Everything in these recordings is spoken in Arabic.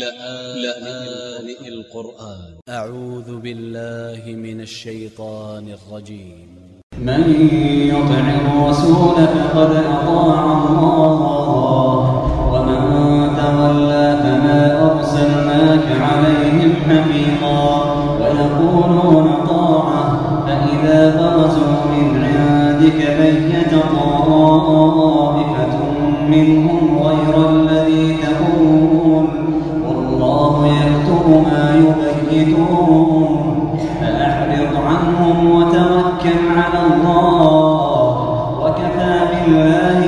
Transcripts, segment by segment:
لآن القرآن. أ ع و ذ ب ا ل ل ه من ا ل ش ي ط ا ن ا ل ج ي م من يطع الرسول فقد أطاع الله. ومن تولى فما أرسلناك عليهم حفيظا. ويقولون طاعة فإذا برزوا من عندك بيت الله وكفى بالله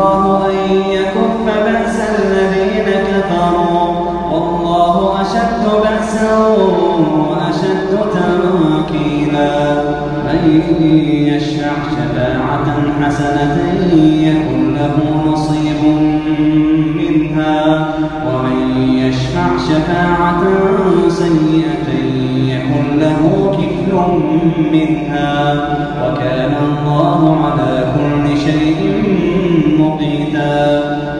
الله أن يكف بأس الذين كفروا. والله أشد بأسا وأشد تنكيلا من يشفع شفاعة حسنة يكن له نصيب منها. ومن يشفع شفاعة سيئة يكن له كفل منها. وكان الله على مقيتا.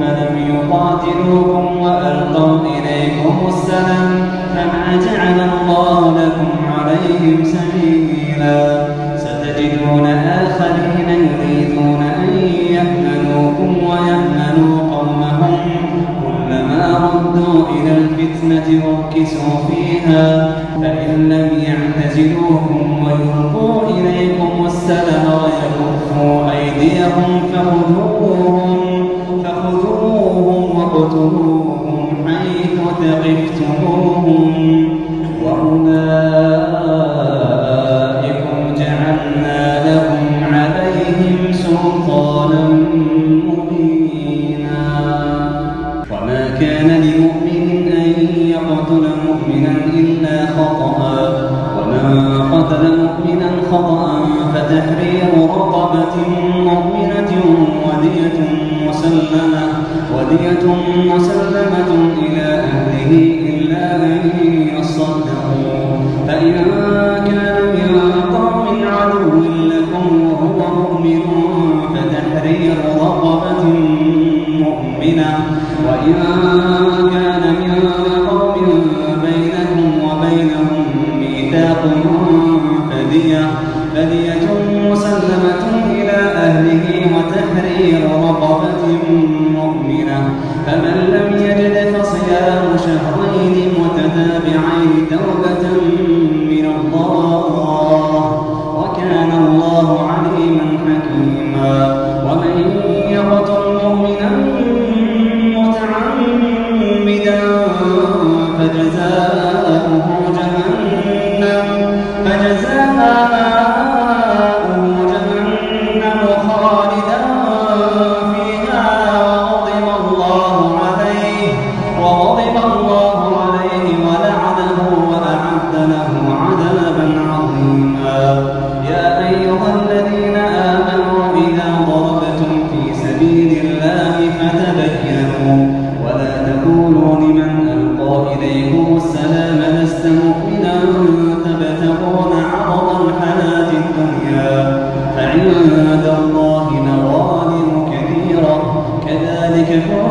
فلم يقاتلوكم وألقوا إليكم السلام فما جعل الله لكم عليهم سبيلا. ستجدون آخرين يريدون أن يأمنوكم ويأمنوا قومهم. كلما ردوا إلى الفتنة واركسوا فيها. فإن لم يعتزلوكم ويلقوا إليكم السلام ويكفوا أيديهم فخذوهم فتحرير رقبة مؤمنة ودية مسلمة ودية مسلمة إلى أهله إلا أن يصدقوا. فإن كان من قوم عدو لكم وهو مؤمن فتحرير رقبة مؤمنة. وإن Mas مستضعفين في